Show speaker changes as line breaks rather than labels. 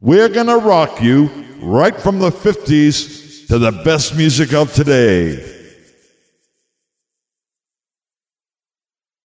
We're going to rock you right from the 50s to the best music of today.